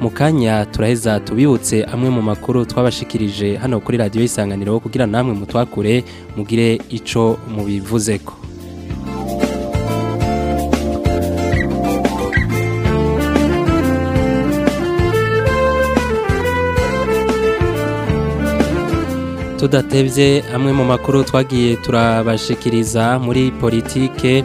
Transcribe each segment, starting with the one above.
mu kanya turaheza tubibutse amwe mu makuru twabashikirije hano kuri radiyo y'isanganiro kugira namwe mutwakure mugire icyo mubivuze ko tudatebye amwe mu makuru twagiye turabashikiriza muri politike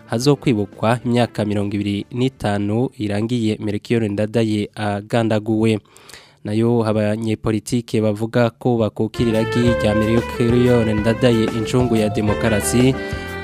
hazokwibukwa imyaka mirongo ibiri n'itanu irangiye merikiyoni ndadaye agandaguwe nayo abanyepolitike bavuga ko bakukirira irya miliyoni ndadaye incungu ya demokarasi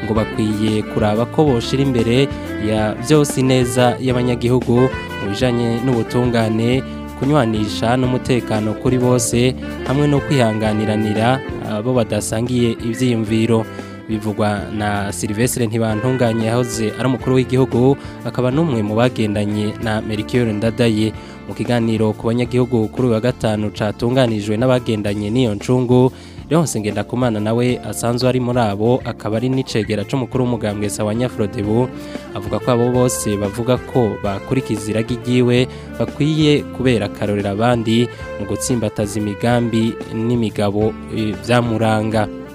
ngo bakwiye kuraba ko boshira imbere ya byose neza y'abanyagihugu mu bijyanye n'ubutungane kunywanisha n'umutekano kuri bose hamwe no kwihanganiranira abo badasangiye ibyiyumviro bivugwa na Silvestre Ntibantunganye yahoze ari umukuru w'igihugu akaba n'umwe mu bagendanye na Melchior Ndadaye mu kiganiro ku banyagihugu kuri wa gatanu catunganijwe n'abagendanye n'iyo ncungu Leonce Ngendakumana nawe asanzwe ari muri abo akaba ari n'icegera c'umukuru w'umugambwe Sawanya Frodebu avuga ko abo bose bavuga ko bakurikiza iragi ryiwe bakwiye kubera karorera abandi mu gutsimbataza imigambi n'imigabo byamuranga eh,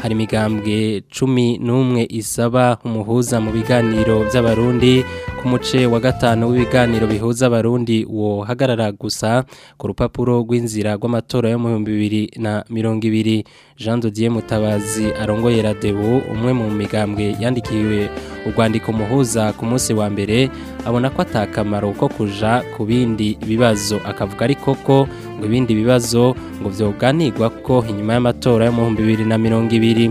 hari imigambwe cumi n'umwe isaba umuhuza mu biganiro by'abarundi ku muce wa gatanu w'ibiganiro bihuza abarundi wohagarara gusa ku rupapuro rw'inzira rw'amatora yo mu bihumbi na mirongo ibiri jean dodier mutabazi arongoye radebu umwe mu migambwe yandikiwe urwandiko muhuza ku munsi wa mbere abona ko atakamaro ko kuja ku bindi bibazo akavuga ariko ko ngo ibindi bibazo ngo byoganirwa ko inyuma y'amatora yo mu na mirongo ibiri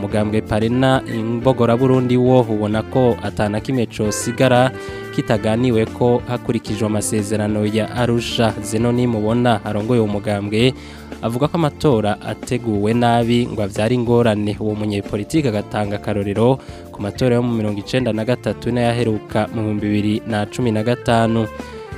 mugambwe parena imbogoraburundi wo ubona ko atana kimwe cosigara kitaganiwe ko hakurikijwe amasezerano ya arusha Zeno nimubona arongoye uwo mugambwe avuga ko amatora ateguwe nabi ngo abyare ingorane uwo munyepolitike agatanga akarorero ku matora yo mu mirongo icenda na gatatu n'ayaheruka mu bihumbi bibiri na cumi na gatanu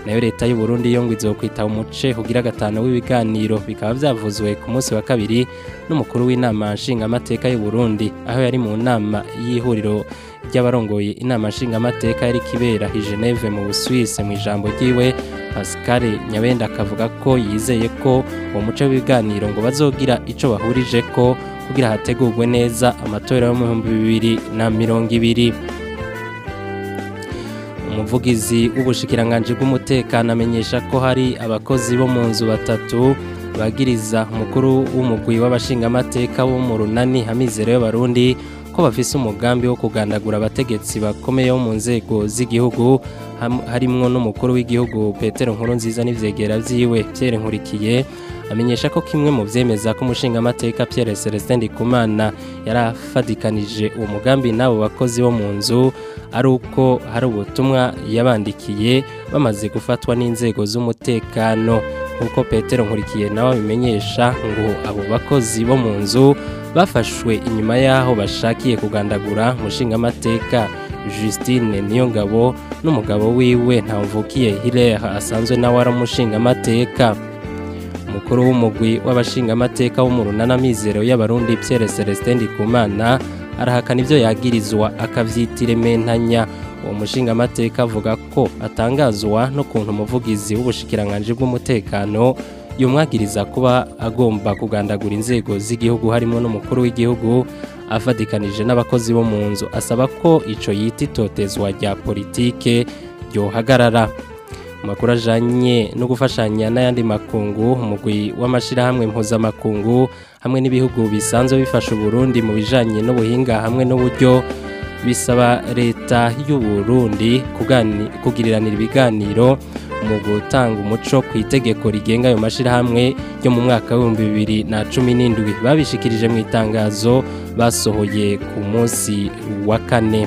nayo leta y'u Burundi yo ngo izokwita umuce hugira gatanu w'ibiganiro bikaba byavuzwe ku munsi wa kabiri n'umukuru w'inama nshingamateka y'u Burundi aho yari mu nama y'ihuriro ry'abarongoye inama nshingamateka yari kibera i Geneve mu Busuwisi mu ijambo ryiwe Pascal Nyabenda akavuga ko yizeye ko uwo muce w'ibiganiro ngo bazogira icyo bahurije ko kugira hategurwe neza amatora yo mu ibiri. umuvugizi w'ubushikiranganji bw'umutekano amenyesha ko hari abakozi bo mu nzu batatu bagiriza umukuru w'umugwi w'abashingamateka wo mu runani hamizerewe y’Abarundi ko bafise umugambi wo kugandagura abategetsi bakomeye bo mu nzego z'igihugu harimo n'umukuru w'igihugu Petero Nkurunziza n'ivyegera vyiwe Pierre Nkurikiye amenyesha ko kimwe mu byemeza ko umushingamateka Pierre Celestin Ndikumana yarafadikanije uwo mugambi n'abo bakozi bo mu nzu ari uko hari ubutumwa yabandikiye bamaze gufatwa n'inzego z'umutekano nk'uko petero nkurikiye nawe abimenyesha ngo abo bakozi bo mu nzu bafashwe inyuma y'aho bashakiye kugandagura umushingamateka Justine Niyongabo n'umugabo wiwe ntamvukiye Hilaire asanzwe nawe ari umushingamateka umukuru w'umugwi w'abashingamateka wo mu runana mizero y'abarundi Pierre Celestin Ndikumana arahakana ibyo yagirizwa akabyitira mentanya uwo mushingamateka avuga ko atangazwa n'ukuntu umuvugizi w'ubushikiranganji bw'umutekano yumwagiriza kuba agomba kugandagura inzego z'igihugu harimo n'umukuru w'igihugu afatikanije n'abakozi bo mu nzu asaba ko icyo yita itotezwa rya politiki ryohagarara amakuru ajanye no gufashanya n'ayandi makungu umugwi w'amashirahamwe mpuzamakungu hamwe n'ibihugu bisanzwe bifasha uburundi mu bijanye n'ubuhinga hamwe n'uburyo bisaba leta y’u Burundi kugiriranira ibiganiro mu gutanga umuco ku itegeko rigenga ayo mashyirahamwe yo mu mwaka w'ibihumbi bibiri na cumi n'indwi babishikirije mu itangazo basohoye ku munsi wa kane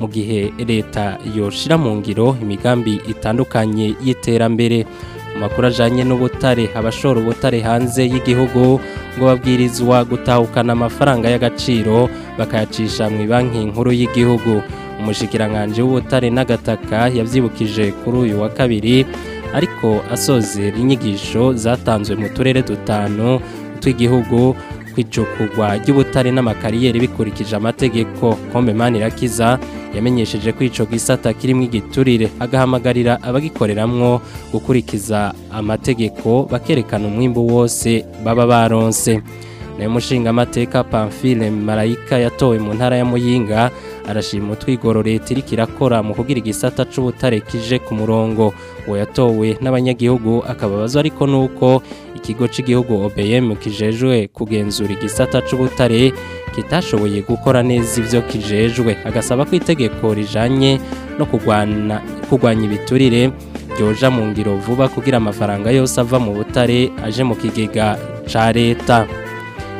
mu gihe leta yoshyira mu ngiro imigambi itandukanye y'iterambere ku ajyanye n'ubutare abashora ubutare hanze y'igihugu ngo babwirizwa gutahukana amafaranga y'agaciro bakayacisha mu banki nkuru y'igihugu umushyikiranganje w'ubutare n'agataka yabyibukije kuri uyu wa kabiri ariko asozera inyigisho zatanzwe mu turere dutanu tw'igihugu ku ry'ubutare n'amakariyeri bikurikije amategeko kombe mani irakiza yamenyesheje ko ico gisata kirimwo igiturire agahamagarira abagikoreramwo gukurikiza amategeko bakerekana umwimbu wose baba baronse nayo mushingamateka pamphile marayika yatowe mu ntara ya muyinga arashima utwigoro leta iriko irakora mu kugira igisata c'ubutare kije ku murongo uwo yatowe n'abanyagihugu akababazwa ariko nuko ikigo c'igihugu obm kijejwe kugenzura igisata c'ubutare kitashoboye gukora neza ibyo kijejwe agasaba ko itegeko rijanye no kurwanya ibiturire ryoja mu ngiro vuba kugira amafaranga yose ava mu butare aje mu kigega ca leta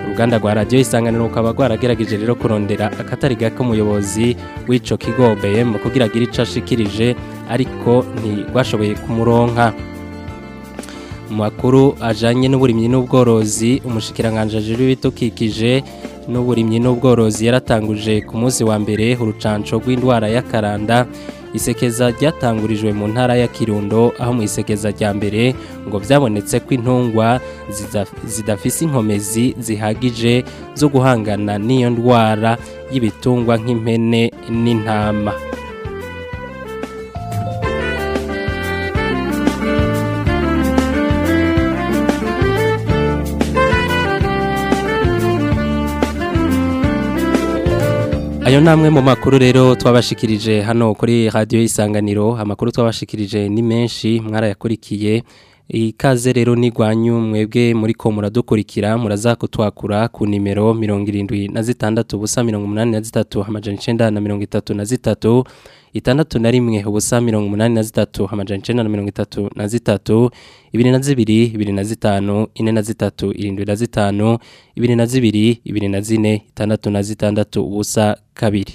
uruganda rwa radiyo isanganiro rukaba rwaragerageje rero kurondera akatari gake umuyobozi w'ico kigo bm kugira agire ico ashikirije ariko ntirwashoboye kumuronka makuru ajanye n'uburimyi n'ubworozi umushikiranganje w’ibitukikije. n'uburimyi n'ubworozi yaratanguje ku munsi wa mbere urucanco rw'indwara karanda. isekeza ryatangurijwe mu ntara ya kirundo aho mu isekeza rya mbere ngo byabonetse ko intungwa zidafise inkomezi zihagije zo guhangana n'iyo ndwara y'ibitungwa nk'impene n'intama ayo ni mu makuru rero twabashikirije hano kuri Radio isanganiro amakuru twabashikirije ni menshi mwarayakurikiye ikaze rero n'igwanyu mwebwe muri ko muradukurikira murazakutwakura ku nimero mirongo irindwi na zitandatu ubusa mirongo umunani na zitatu amajana icyenda na mirongo itatu na zitatu itandatu na rimwe ubusa mirongo umunani na zitatu amajana icyenda na mirongo itatu na zitatu ibiri na zibiri ibiri na zitanu ine na zitatu irindwi na zitanu ibiri na zibiri ibiri na zine itandatu na zitandatu ubusa kabiri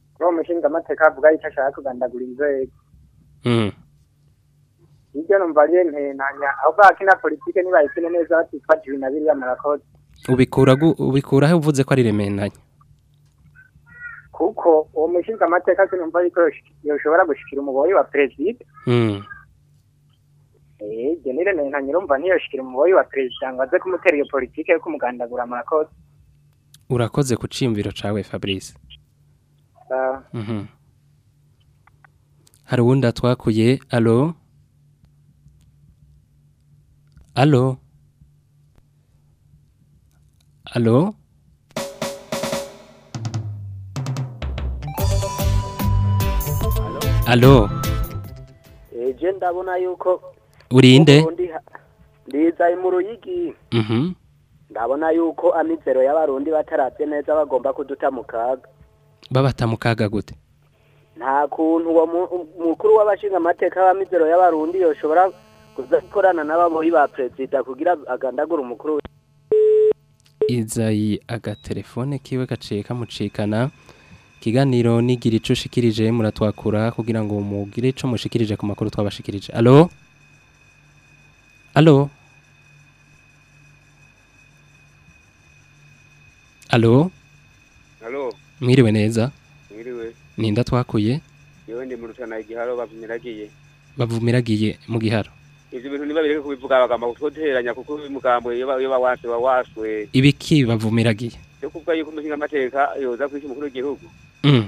uwo mushingamateka avuga yuko ashaka kugandagura inzego mhm. hirya numva ariyo ntenanya aho bakina politike nibayikine neza batifatiwe na biriya murakoze ubikura aho uvuze ko ari remenanya kuko uwo mushinga amateka sinumva yuko yoshobora gushikira umuboyi wa perezida mhm. eeeh niremeye nka nyirumva ntiyoshyikire umuboyi wa perezida ngo aze kumutera iyo politiki yo kumugandagura amakote urakoze ku cimviro cawe fabrice mhm. hari uwundi atwakuye alo alo alo alo ejo ndabona yuko urinde ndizaye mu ruyigi mhm. ndabona yuko amizero y'abarundi bataratse neza bagomba kuduta mu kaga babata mu gute nta kuntu uwo mukuru w'abashinga amateka y'amizero y'abarundi yoshobora kuza gukorana n'ababoyi ba perezida kugira agandagure umukuru izayi agatelefone kiwe gaciye kamucikana ikiganiro nigira icyo ushikirije muratwakura kugira ngo mugire icyo mushikirije ku makuru twabashikirije alo Hallo? Hallo? Hallo? Mwiriwe neza? Mwiriwe. Ninda twakuye? Yewe ndi mu rutana igiharo bavumiragiye. Bavumiragiye mu giharo. Ivyo bintu nibabireke kubivuga bagamba kutoteranya kuko bimugambo iyo bawase bawaswe. Ibiki bavumiragiye? Cyo kuvuga yuko umushinga amateka yoza kwisha umukuru w'igihugu. Mhm.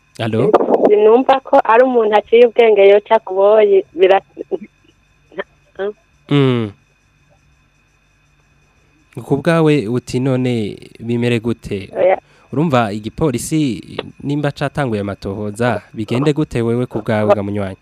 alo numva ko ari umuntu aciye ubwenge yoca kuboye bira hmm. ku bwawe uti none bimere gute urumva igipolisi nimba catanguye amatohoza bigende gute wewe ku bwawe bwa munywanya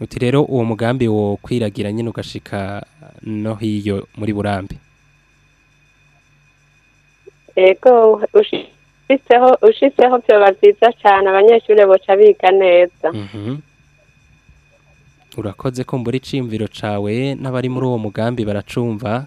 uti rero uwo mugambi wo kwiragira nyine ugashika no hiyo muri burambi ego ushitseho byiza cyane abanyeshuri boca biga neza mm-hmm. urakoze ko mbura iciyumviro cawe n'abari muri uwo mugambi baracumva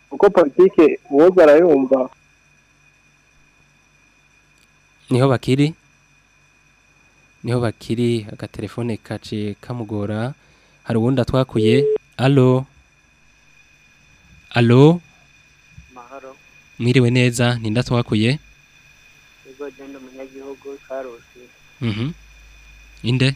kuko politike uwoza arayumva niho bakiri niho bakiri agatelefone kaciye kamugora hari twakuye allo allo maharo mwiriwe neza munyagi hogo genda mhm mm inde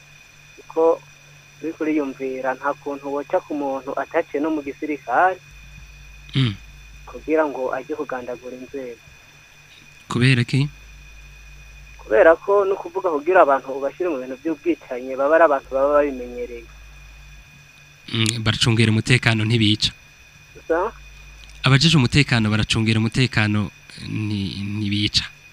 kuko kubikora yumvira nta kuntu waca ku muntu ataciye no mu gisirikare mm. kugira ngo ajye kugandagura inzego kubera ki kubera ko no kuvuga kugira abantu ubashyire mu bintu by'ubwicanyi baba ari abantu baba babimenyereye mm, baracungira umutekano ntibica abajije umutekano baracungira umutekano ntibica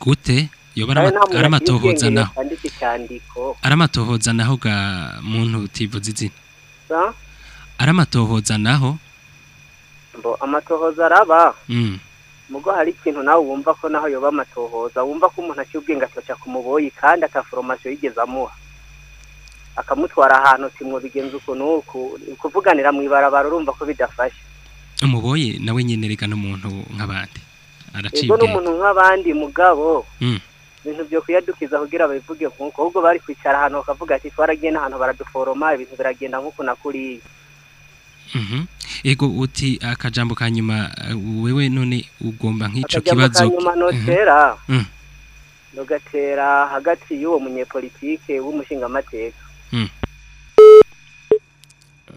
gute ari amatohoza naho ari amatohoza naho muntu utivuze izina ari amatohoza naho amatohoza araba hmm. mugo hari ikintu nawe wumva ko naho yoba amatohoza wumva ko umuntu akiri ubwenge atyoca ku muboyi kandi ataforomasiyo yigeze amuha akamutwara ahantu kimwe bigenza uko nuko kuvuganira mu ibarabara urumva ko bidafashe umuboye nawe nyine reka n'umuntu nk'abandi aracibwa n'umuntu nk'abandi mugabo hmm. ibintu byo kuyadukiza kugira babivuge nk'uko ahubwo bari kwicara ahantu bakavuga ati twaragiye n'ahantu baraduforoma ibintu biragenda nk'uko na nakuriye mhm. ego uti akajambo ka nyuma wewe none ugomba nk'icyo kibazo notera mhm. mm. nugatera hagati y'uwo munyepolitike w'umushingamateka mm.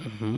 mhm.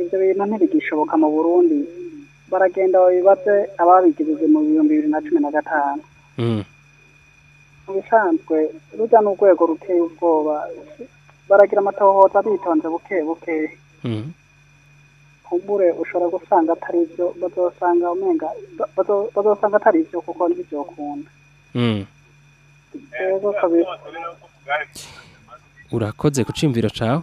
ibyo bintu ntibigishoboka mu burundi baragenda babibaze ababigirije mu bihumbi bibiri na cumi na gatanu hmm. bisanzwe rujya n'urwego ruteye ubwoba baragira amatohoza bitonze buke buke kumbure hmm. ushobora gusanga atari ibyo bazosanga umenga bazosanga atari ibyo kuko nibyo ukunda hmm. rero urakoze gucimvira cawe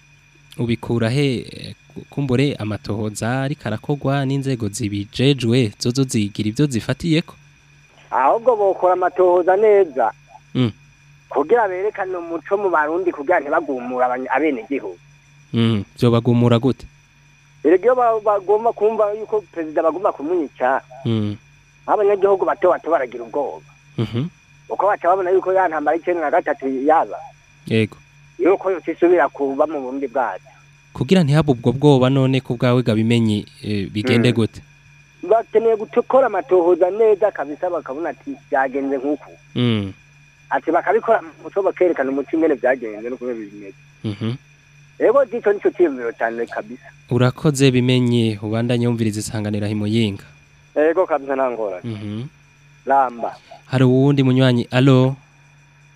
ubikura he kumbure amatohoza ariko arakogwa n'inzego zibijejwe zozo zigira ibyo zifatiye ko ahubwo bokora amatohoza neza kugira berekane umuco mu barundi kugira ntibagumura abenegihugu Mm. byo bagumura gute iyo bagomba kumva yuko perezida bagomba kumwica mm. nk'abanyagihugu bato bato baragira ubwoba mm-hmm. uko baca babona yuko ya ntambara icyenda na gatatu yaba yego yuko yose kuba mu bundi bwacu kugira ntihabe ubwo bwoba none ko bwawe gabimenye eh, bigende mm. gute bakeneye gukora amatohoza neza kabisa bakabona ati byagenze nk'uku ati bakabikora mu muco bakerekana umuco ingene byagenze n'uko bimeze mm-hmm. rero nicyo nicyo cyemezo cyane kabisa urakoze bimenye ubandanye wumviriza isanganira himuyinga yego kabisa nta ngorane ramba hari uwundi munywanyi alo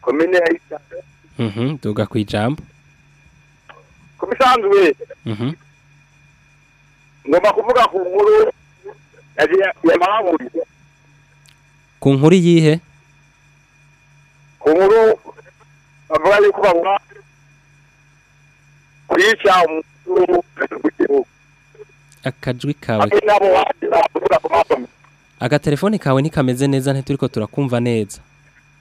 komine ya ishyamba duga mhm. ku ijambo ku bisanzwe ngomba kuvuga ku nkuru ya mahaburi ku nkuru yihe ku nkuru bavuga yuko babura kwica umuntu w'igihugu akajwi kawe aga agatelefone kawe ntikameze neza ntituriko turakumva neza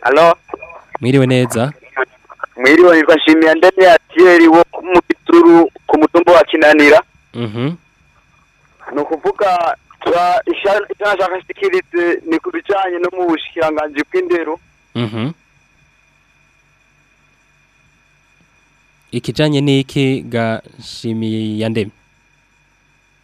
alo alo mwiriwe neza mwiriwe shimi ndani ya tiyeri wo mwituru ku mutumba wa kinanira mhm. ni ukuvuga icyo nashaka sikirize ni ku bijyanye no mu bushikiranganji bw'indero mhm. ikijanye n'iki gashimiya alo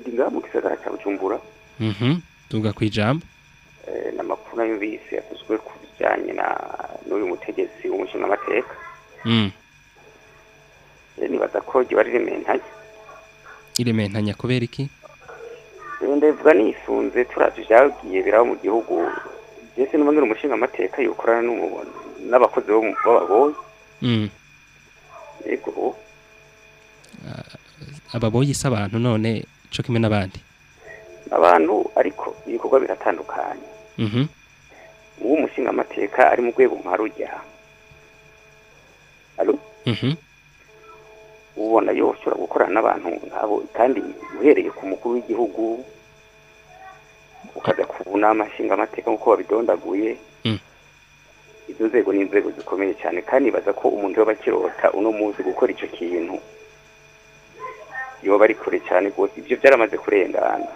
ndi ngaha mu gisagara cya mm-hmm. tuga ku ijambo serivisi yavuzwe ku bijyanye n'uyu mutegetsi w'umushinga amateka mm. nibaza ko riba rirementanye rirementanya kubera iki ndabivuga nisunze turazi ibyagiye biraba mu gihugu ndetse n'ubundi ni umushinga amateka yukorana n'abakozi b'ababoyi mm. yego ababoyi si abantu none cyo kimwe n'abandi abantu ariko ibikorwa biratandukanye mm-hmm. w'umushingamateka ari mu rwego nka rujya mhm. ubona yose ushobora gukorana n'abantu nk'abo kandi uhereye ku mukuru w'igihugu ukajya ku nama nshingamateka nk'uko babidondaguye mm. izo nzego ni inzego zikomeye cyane kandi ibaza ko umuntu yaba akirota uno munsi gukora icyo kintu yoba bari kure cyane rwose ibyo byaramaze kurengana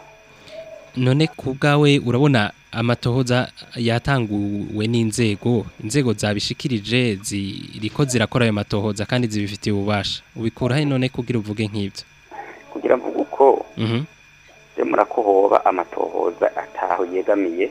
none ku urabona amatohoza yatanguwe n'inzego inzego zabishikirije ziriko zirakora ayo matohoza kandi zibifitiye ububasha ubikuraho none kugira uvuge nk'ibyo kugira mvuge uko demura mhm. ko amatohoza ataho yegamiye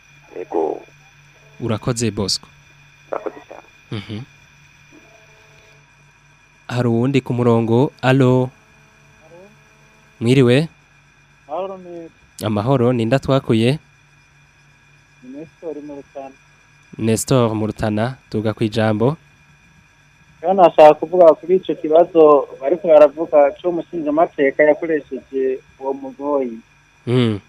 yego urakoze bosco urakoze cyane mhm. hari uwundi ku murongo alo mwiriwe amahoro ni nda twakuye nestor mu rutana tuga ku ijambo rero nashaka kuvuga kuri icyo kibazo bari baravuga cy'umushinjamateka yakoresheje uwo mugoyi hmm.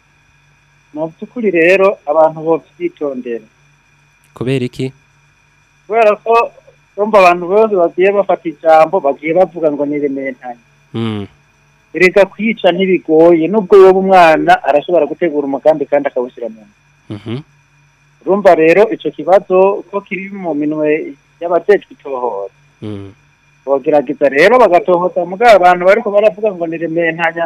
mu by'ukuri rero abantu babyitondera kubera iki kubera ko bumva abantu bose bagiye bafata ijambo bagiye bavuga ngo ni rementanye hmm. reka kwica ntibigoye nubwo yoba umwana arashobora gutegura umugambi kandi akawushyira mu nzu mhm. urumva rero icyo kibazo ko kiri mu minwe y'abajejwe itohora mhm. bagerageza rero bagatohoza mugabo abantu bariko baravuga ngo ni rementanya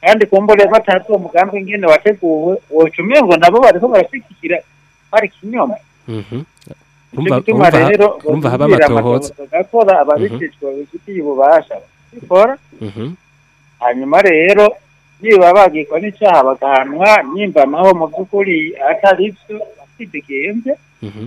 kandi kumbure batatse uwo mugambi ngene wateguwe woca umengo nabo bariko barashigikira bari kinyoma mhm. igituma rero bumva haba amatohoza gakora ababijejwe babifitiye ububasha bikora hanyuma rero niba bagirwa n'icyaha bagahanwa nimba amaho mu by'ukuri atari byo batibigenze mhm.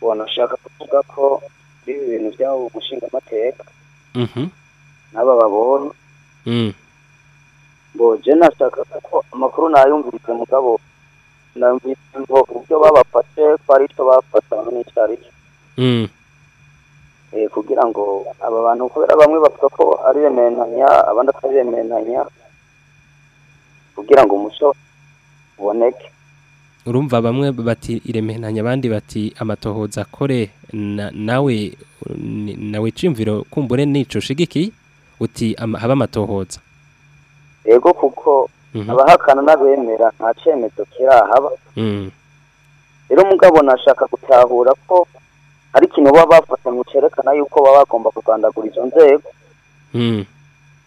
ubona ushaka kuvuga ko biba ibintu by'abo umushingamateka mhm. n'aba babonye mboje mm. nashaka ko amakuru nayumvirize mugabo nayumvirize ngo ubyo babafashe ko ari cyo bafatanywe n'icyo ari cyo mm. Eh, kugira ngo aba bantu kubera bamwe bavuga ko ari bemeranya abandi atari bemeranya kugira ngo umuco uboneke urumva bamwe bati iremeranya abandi bati amatohoza akore nawe nawe cyumviro kumbure nico shigikiye uti haba amatohoza yego kuko mhm. abahakana n'abemera nta cyemezo kirahaba mm. rero mugabo nashaka gutahura ko ari ikintu baba bafatanywe cyerekana yuko baba bagomba kugandagura izo nzego hmm.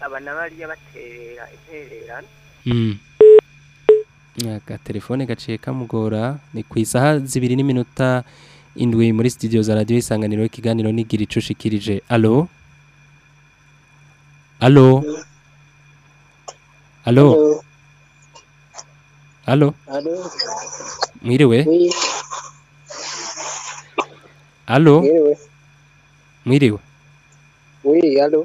abana bariya baterera intererano mm. agatelefone gaciye kamugora ni ku isaha zibiri n'iminota indwi muri studio za radiyo y'isanganiro ikiganiro n'igira icyo ushikirije alo alo alo alo mwiriwe alo mwiriwe Oui, allo.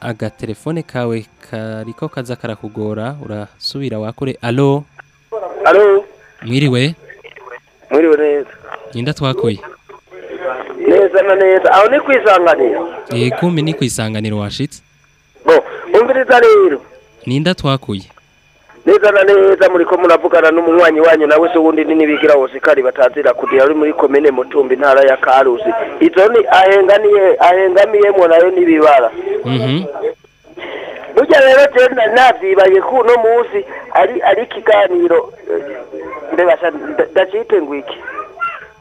agatelefone kawe kariko kaza karakugora urasubira wakure alo alo mwiriwe mwiriwe neza ninda twakoye neza na neza aho ni ku isanganiro yego ni ku washitse bo umviriza rero ninda twakuye neza na neza muri ko muravugana n'umunywanyi wanyu nawe se ubundi ni n'ibigira wose batazira kugira ari muri komine mutumba intara ya karusi izo ni ahenganiye ahengamiyemo nayo n'ibibara mhm. burya rero jenda navyibaye ko uno munsi ari ari ikiganiro mbebasha ndacite ngwiki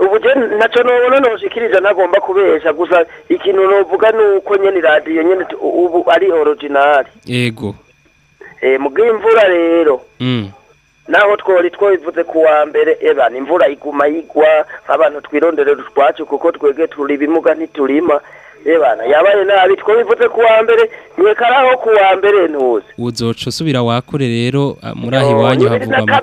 ubu nacyo nubona ntushikirije ntagomba kubeshya gusa ikintu nuvuga ni uko nyine iradiyo nyine ubu ari orojinari yego Eh, mu bw'imvura rero mm. naho twari twabivuze ku wa mbere ebana imvura iguma yigwa abantu twirondere utwacu kuko twebwe turi ibimuga ntiturima eba yabaye nabi twabivuze ku wa mbere mweka aho ku wa mbere ntuze uzoca usubira wakure rero muri aho iwanyu havugwa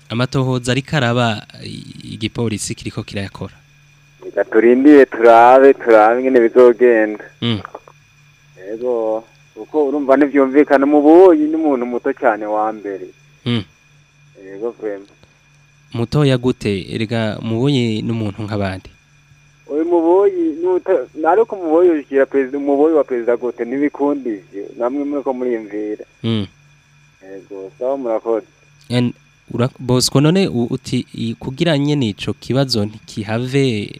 amatohoza ariko araba igipolisi kiriko kirayakora turindire turabe turabe nyine bizogenda mm. yego kuko urumva ntibyumvikana mubuyi n'umuntu muto cyane wa mbere yego hmm. vurema mutoya gute erega mubuyi n'umuntu nk'abandi uyu muboyi ariko umuboyi ushyira perezida umuboyi wa perezida gute ntibikundije namwe muri ko muriyumvira yego hmm. sawa murakoze bosco none uti kugira nyine ico kibazo ntikihave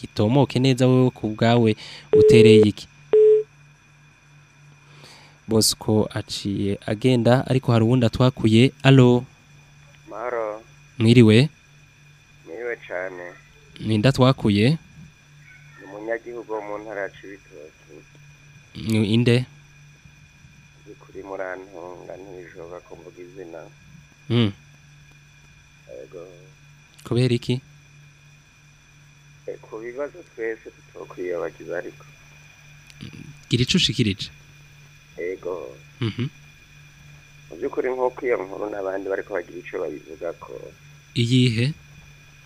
gitomoke neza wowe ku bwawe utereye iki bosco aciye agenda ariko hari uwundi atwakuye alo mwiriwe mwiriwe cyane ninda twakuye ni umunyagihugu wo mu ntara ya cibitoki ni inde ni kuri murantunga ntibishoboka ko mvuga izina hmm. kubera iki eh, ku bibazo twese tutokwiye ariko gira icyo ushikirije yego mu mhm. by'ukuri nk'uko iyo nkuru n'abandi bari kubagira icyo bayivuga ko iyihe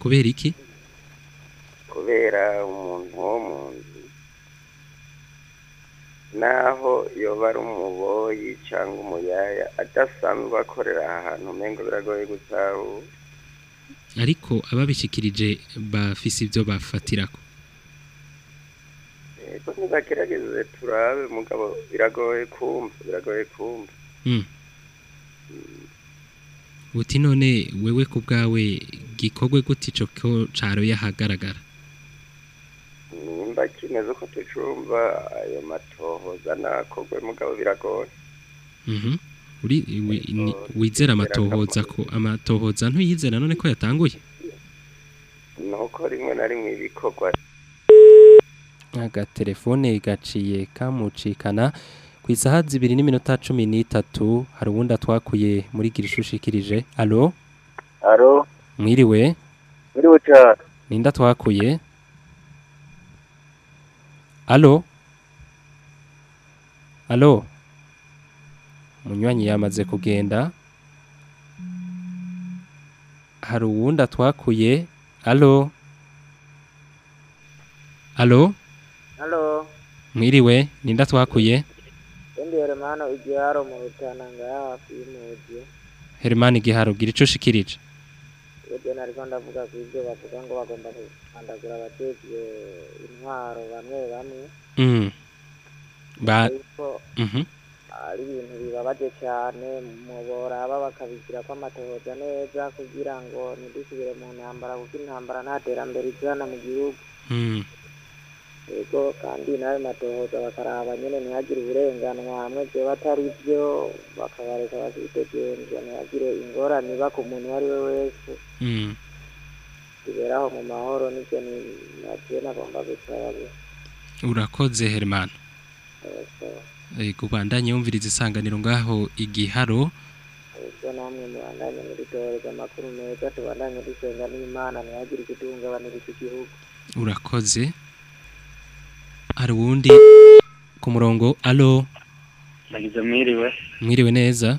kubera iki kubera umuntu wo mu nzu naho yoba ari umuboyi cyangwa umuyaya adasanzwe akorera aha hantu umengo biragoye gutahu ariko ababishyikirije bafise ibyo bafatira ko ntibagerageze turabe mugabo biragoye kumva biragoye kumva buti none wewe ku bwawe gikorwe gute icyo cyaro yahagaragara nimba kimeze uko tucumva ayo matohoza nakorwe mugabo biragoye wizera amatohoza ko amatohoza ntuyizera none ko yatanguye nuko rimwe na rimwe ibikorwa agatelefone gaciye kamucikana ku isaha zibiri n'iminota cumi n'itatu hari uwundi atwakuye muri girishushikirije alo alo mwiriwe mwiriwe cyane ninde atwakuye alo alo umunywanyi yamaze kugenda hari uwundi atwakuye alo alo halo mwiriwe ninde atwakuye ndi hermano igiharo mu rutananga hafi y'umugi hermano igiharo gira icyo ushikirije ibyo nariko ndavuga ku ibyo bavuga ngo bagomba kukandagura abatevye eh, intwaro bamwe bamwe mm. ari mhm. ibintu bibabaje cyane muboraba bakabigira ko amatohoza neza kugira ngo ntidusubire mu ntambara kuko intambara nta terambere izana mu gihugu mm. yego kandi nawe matohoza bakaraba nyine ntihagire uburenganwa mwese batari byo bakabareka bakitegenzwa ntihagire ingorane iba ku muntu uwo ari we wese biberaho mm. mu mahoro n'ibyo nabyo nagomba gusaba urakoze herimana kubandanye wumviriza isanganiro ngaho igiharo ubwo namwe mubandanye mudutoreza amakuru meza tubandanye dusenga n'imana ntihagire ikidungabanyiriza igihugu urakoze hari uwundi ku murongo alo ndagize mwiriwe mwiriwe neza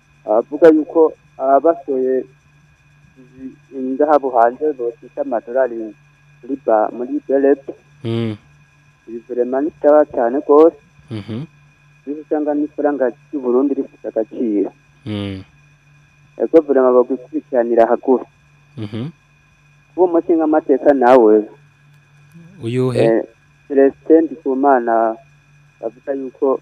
avuga yuko abasohoye indahabu hanze bosita amadolari muri berepe mm. ibi verema ni cyane rwose mm-hmm. uzi usanga n'ifaranga ry'uburundi rifite agaciro guverinoma hmm. bagikurikiranira haguru kuba mhm. umushinga amateka nawe uyuhe celestin eh, ndikumana bavuga yuko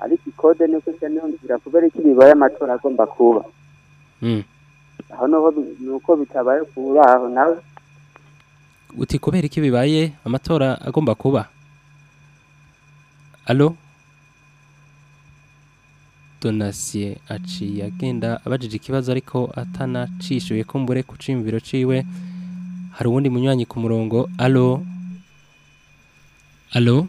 ariko ikode nuko isa niyumvira kubera ko bibaye amatora agomba kuba mm. aho nuko nuko bitabaye kuri aho nawe uti kubera iki bibaye amatora agomba kuba alo Donatien aciye agenda abajije ikibazo ariko atanacishuye kumbure ku cimviro ciwe hari uwundi munywanyi ku murongo alo alo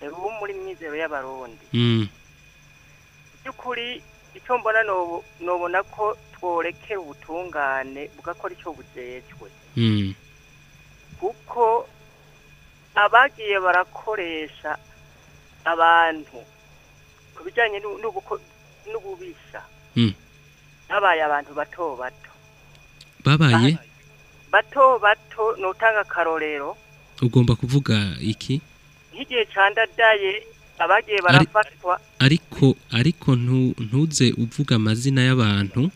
ego muri myizero y'abarundi mm. byukuri icyo mbona nobona ko tworekera ubutungane bugakora icyo bujejwe mm. kuko abagiye barakoresha abantu ku bijyanye n'ububisha mm. babaye abantu bato bato babaye bato bato nutanga akarorero ugomba kuvuga iki nk'igihe candadaye abagiye barafatwa ariko ariko ntuze uvuga amazina y'abantu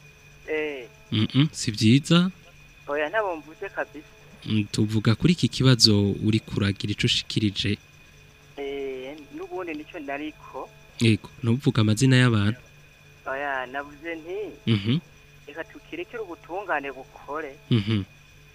eh. si byiza oya ntabumvuse kabisa mm, tuvuga kuri iki kibazo uri kuragira icyo ushikirije eh, n'ubundi nicyo nariko yego ntuvuga amazina y'abantu oya navuze nti mm-hmm. reka tukirekere ubutungane bukore mm-hmm.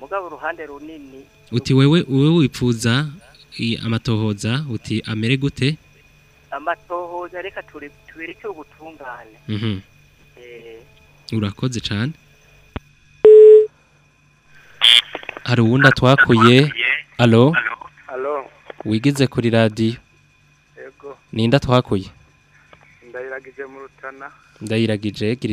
mugabo uruhande runini uti wewe wewe wipfuza amatohoza uti amere gute amatohoza reka tubereke ubutungane mhm. eh. urakoze cyane hari uwundi atwakuye alo wigize kuri radiyo ninda twakuye ndayiragije mu rutana ndayiragije gira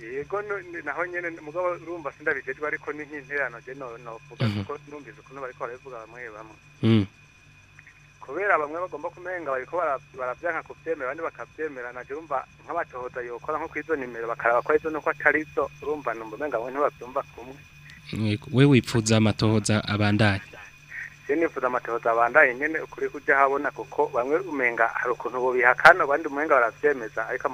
yego naho nyine mugabo urumva sindabigejwe ariko ni nk'interano je novuga kuko mhm. numvise ukuntu bariko barabivuga bamwe bamwe mm. kubera bamwe bagomba kumenga bariko barabyanka kuvyemera abandi bakavyemera naje urumva nk'abatohoza yokora nko kwizo nimero bakaraba ko izo nuko atari zo urumva numva umenga abantu ntibavyumva kumwe we wipfuza amatohoza abandanye je nifuza amatohoza abandanye nyene ukuri kuja habona kuko bamwe umenga hari ukuntu bobihakana abandi umenga barabyemeza ariko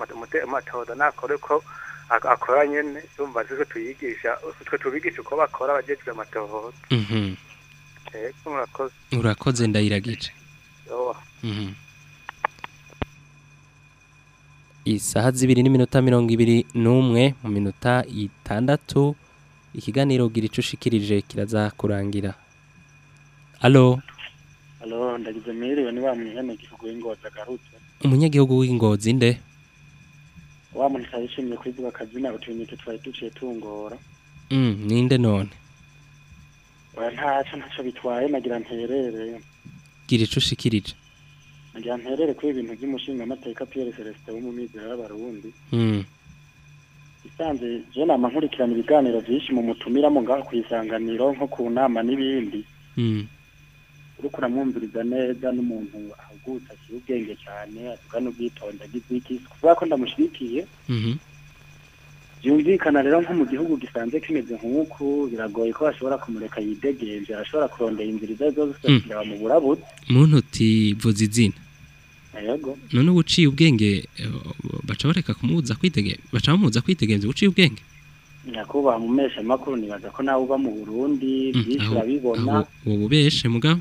amatohoza nakore ko akora nyine urumva nzi tuyigisha twe tubigisha uko bakora abagejwe amatohoza mhm. eh, murakoze murakoze ndayiragice mhm. isaha zibiri n'iminota mirongo ibiri n'umwe mu minota itandatu ikiganiro gira icyo ushikirije kiraza kurangira alo alo ndagize mwiriwe ni wa munyagihugu w'ingozi agarutse umunyagihugu w'ingozi nde wa muntu yishimiye kwivuga akazina utumenyetso twari duciye tungora mm, ninde none ntacyo ntacyo bitwaye nagira nterere gira icyo ushikirije nagira nterere kuri ibintu by'umushinga amateka piyeri celestin w'umumizero y'abarundi mm. isanze je nama nkurikirana ibiganiro byinshi mu mutumiramo ngaho ku isanganiro nko ku nama n'ibindi mm. uriko uramwumviriza neza n'umuntu ahagutse ashyira ubwenge cyane avuga n'ubwitonzi agize iki si ko ndamushyigikiye byumvikana mhm. rero nko mu gihugu gisanzwe kimeze nk'uku biragoye ko bashobora kumureka yidegeje arashobora kurondera inzira izo arizo zose hmm. kugira bamuburabure muntu utivuze izina none uba uciye ubwenge eh, baca bareka kumubuza kwitege baca bamubuza kwitegenza uba uciye ubwenge nyakubahwa mu mpeshamakuru nibaza ko nawe uba mu burundi hmm, byinshi urabibona ubu ubeshe mugabo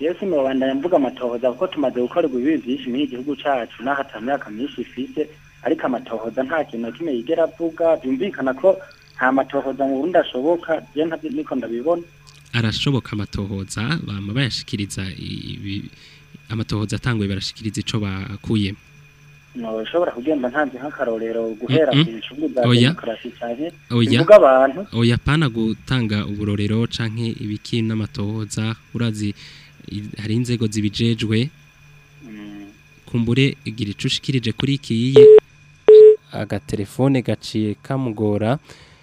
yesu mubandanya mvuga amatohoza kuko tumaze gukorerwa ibibi byinshi muri igihugu cyacu n'aho atamyaka myinshi ifite ariko amatohoza nta kintu na kimwe yigera avuga byumvikana ko nta mu burundi ashoboka byo ntabyo niko ndabibona arashoboka amatohoza bama bayashikiriza amatohoza atanguye barashikiriza icyo bakuyemo ushobora kugenda ntanze nk'akarorero guhera ku bicumbi bya demokarasi cyane oya pana gutanga uburorero canke ibiki n'amatohoza urazi hari inzego zibijejwe mm. kumbure igira icushikirije kuri iki agaterefone gaciye kamugora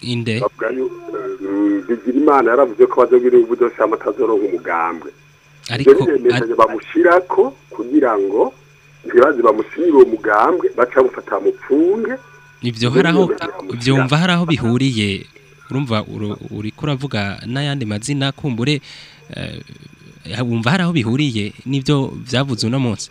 inde eh, bigira imana yaravuze ko bazogira ingufu zose amatazoronka umugambwe ariko bamushyira ko kugira ngo ntibazi bamusinyira uwo baca bamufata mupfunge ibyo hari byumva hari bihuriye urumva uri kuravuga n'ayandi mazina kumbure eh, wumva hari bihuriye n'ibyo byavuze uno munsi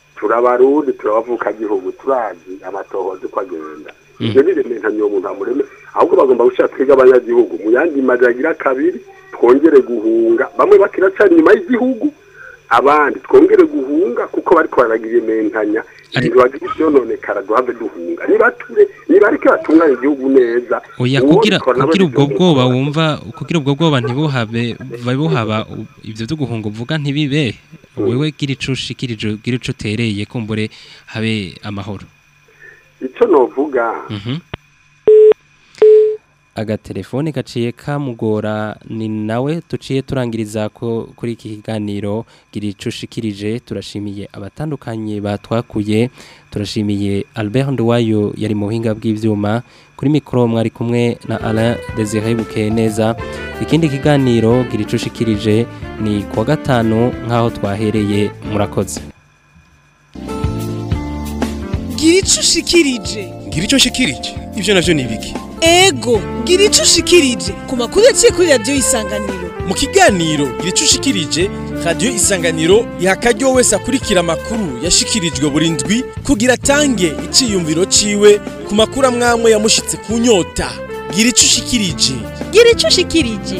turabarundi turabavuka gihugu turazi amatohoza uko agenda mhm. ibyo ni ireme nta mureme ahubwo bagomba gushaka twiga abanyagihugu mu yandi majagira kabiri twongere guhunga bamwe bakiracana inyuma y'igihugu abandi twongere guhunga kuko bari kubaragira imentanya ibibaga ibyonone karaduhave duhunga nibature nibareke batunganye igihugu neza oya kugira kugira ubwo bwoba wumva kugira ubwo bwoba ntibuhabe buhaba ibyo byo guhunga uvuga ntibibe hmm. wewe gira ico ushikirije gira ico utereye kumbure habe amahoro ico novuga mm -hmm. agatelefone gaciye kamugora ni nawe tuciye turangiriza ko kuri iki kiganiro ushikirije turashimiye abatandukanye batwakuye turashimiye Albert Nduwayo yari muhinga buhinga bw'ibyuma kuri mikoro mwari kumwe na Alain Desire bukeye neza ikindi kiganiro ushikirije ni kuwa gatanu nk'aho twahereye murakoze ushikirije ngiricushikirije ibyo nabyo ni ibiki ego gira icyo ushikirije ku makuru yaciye kuri radiyo isanganiro mu kiganiro gira icyo ushikirije radiyo isanganiro iha wese akurikira amakuru yashikirijwe buri ndwi kugira atange icyiyumviro ciwe ku makuru amwamwe yamushyitse ku nyota gira icyo ushikirije gira icyo ushikirije